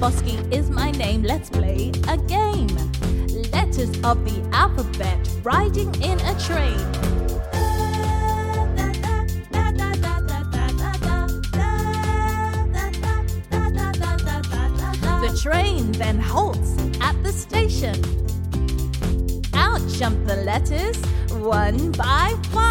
Bosky is my name. Let's play a game. Letters of the alphabet, riding in a train. The train then halts at the station. Out jump the letters, one by one.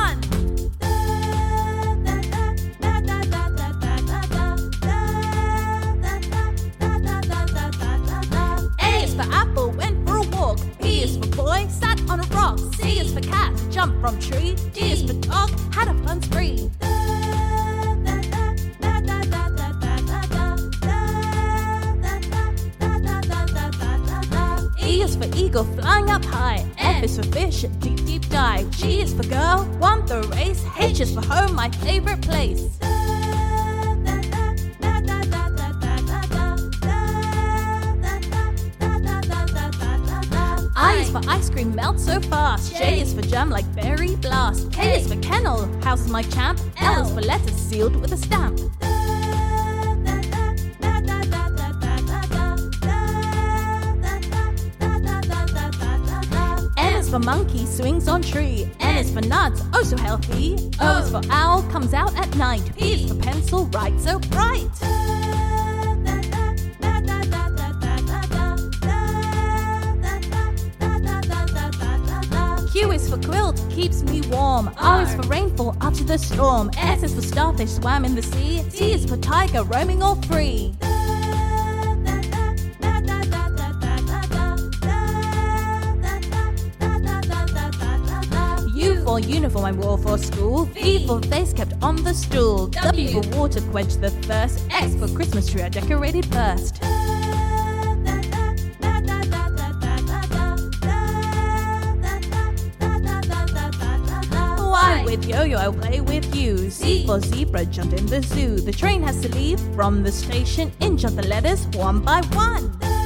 For cat, jumped from tree. D is for dog, had a fun spree. E is for eagle, flying up high. F is for fish, deep, deep dive. G is for girl, won the race. H is for home, my favorite place. Is for ice cream, melt so fast. J is for jam like berry blast. K is for kennel, house my champ. L is for letters sealed with a stamp. N is for monkey, swings on tree. N is for nuts, oh so healthy. O is for owl, comes out at night. P is for pencil, write so bright. For quilt, keeps me warm. R is for rainfall after the storm. S is for starfish, swam in the sea. T is for tiger, roaming all free. U for uniform, I wore for school. V for face kept on the stool. W for water, quench the thirst. X for Christmas tree, I decorated first. With yo-yo, I'll play with you. Z for zebra, jumped in the zoo. The train has to leave from the station. In jump the letters one by one.